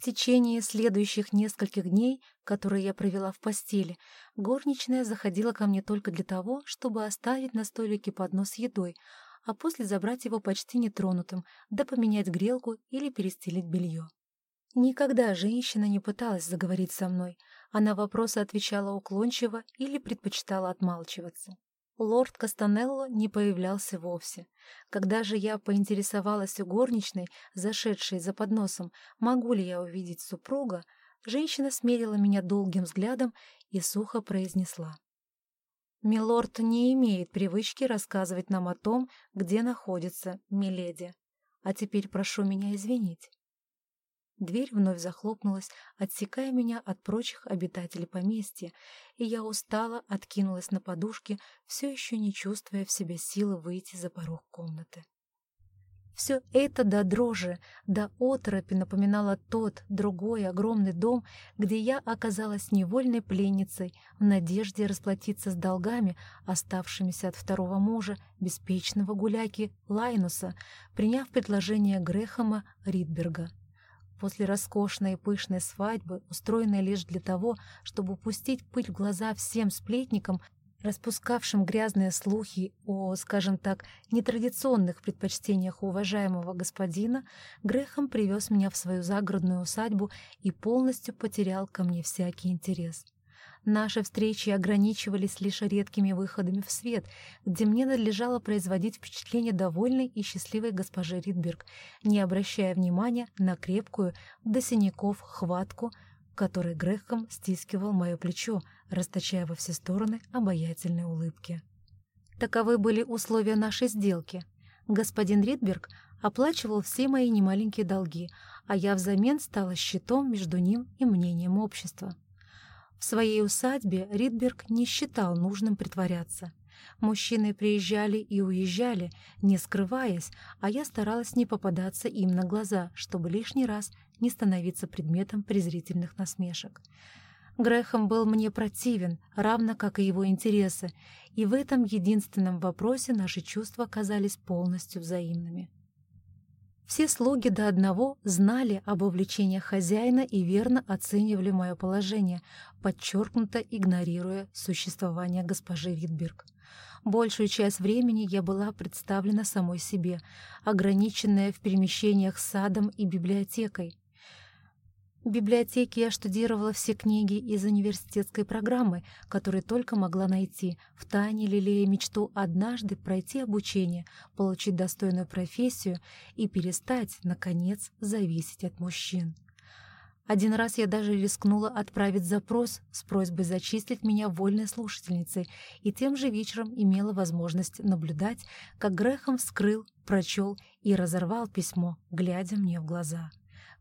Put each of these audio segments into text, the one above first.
В течение следующих нескольких дней, которые я провела в постели, горничная заходила ко мне только для того, чтобы оставить на столике поднос с едой, а после забрать его почти нетронутым, да поменять грелку или перестелить белье. Никогда женщина не пыталась заговорить со мной, а на вопросы отвечала уклончиво или предпочитала отмалчиваться. Лорд Кастанелло не появлялся вовсе. Когда же я поинтересовалась у горничной, зашедшей за подносом, могу ли я увидеть супруга, женщина смерила меня долгим взглядом и сухо произнесла. «Милорд не имеет привычки рассказывать нам о том, где находится Миледи. А теперь прошу меня извинить». Дверь вновь захлопнулась, отсекая меня от прочих обитателей поместья, и я устало откинулась на подушке, все еще не чувствуя в себе силы выйти за порог комнаты. Все это до дрожи, до оторопи напоминало тот, другой огромный дом, где я оказалась невольной пленницей в надежде расплатиться с долгами, оставшимися от второго мужа, беспечного гуляки Лайнуса, приняв предложение Грехама Ридберга. После роскошной и пышной свадьбы, устроенной лишь для того, чтобы пустить пыль в глаза всем сплетникам, распускавшим грязные слухи о, скажем так, нетрадиционных предпочтениях уважаемого господина, Грехом привез меня в свою загородную усадьбу и полностью потерял ко мне всякий интерес. Наши встречи ограничивались лишь редкими выходами в свет, где мне надлежало производить впечатление довольной и счастливой госпожи Ридберг, не обращая внимания на крепкую, до синяков, хватку, которой Грехом стискивал мое плечо, расточая во все стороны обаятельные улыбки. Таковы были условия нашей сделки. Господин Ридберг оплачивал все мои немаленькие долги, а я взамен стала щитом между ним и мнением общества. В своей усадьбе Ридберг не считал нужным притворяться. Мужчины приезжали и уезжали, не скрываясь, а я старалась не попадаться им на глаза, чтобы лишний раз не становиться предметом презрительных насмешек. Грехом был мне противен, равно как и его интересы, и в этом единственном вопросе наши чувства оказались полностью взаимными. Все слуги до одного знали об увлечениях хозяина и верно оценивали мое положение, подчеркнуто игнорируя существование госпожи Витберг. Большую часть времени я была представлена самой себе, ограниченная в перемещениях с садом и библиотекой. В библиотеке я штудировала все книги из университетской программы, которые только могла найти, втайне лелея мечту однажды пройти обучение, получить достойную профессию и перестать, наконец, зависеть от мужчин. Один раз я даже рискнула отправить запрос с просьбой зачислить меня вольной слушательницей, и тем же вечером имела возможность наблюдать, как Грехом вскрыл, прочел и разорвал письмо, глядя мне в глаза.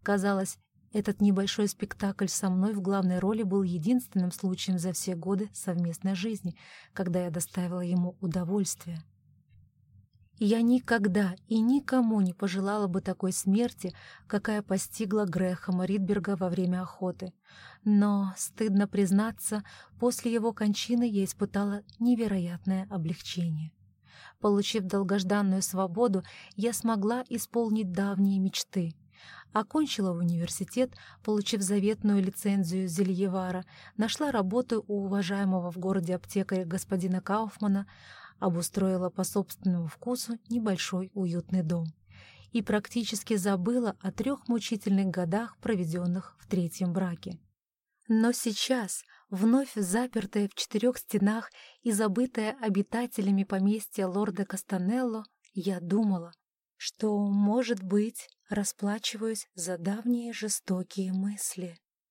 Казалось, этот небольшой спектакль со мной в главной роли был единственным случаем за все годы совместной жизни, когда я доставила ему удовольствие. Я никогда и никому не пожелала бы такой смерти, какая постигла Грэхэма Ридберга во время охоты. Но, стыдно признаться, после его кончины я испытала невероятное облегчение. Получив долгожданную свободу, я смогла исполнить давние мечты — Окончила университет, получив заветную лицензию Зельевара, нашла работу у уважаемого в городе аптекаря господина Кауфмана, обустроила по собственному вкусу небольшой уютный дом и практически забыла о трех мучительных годах, проведенных в третьем браке. Но сейчас, вновь запертая в четырех стенах и забытая обитателями поместья лорда Кастанелло, я думала, что, может быть, расплачиваюсь за давние жестокие мысли.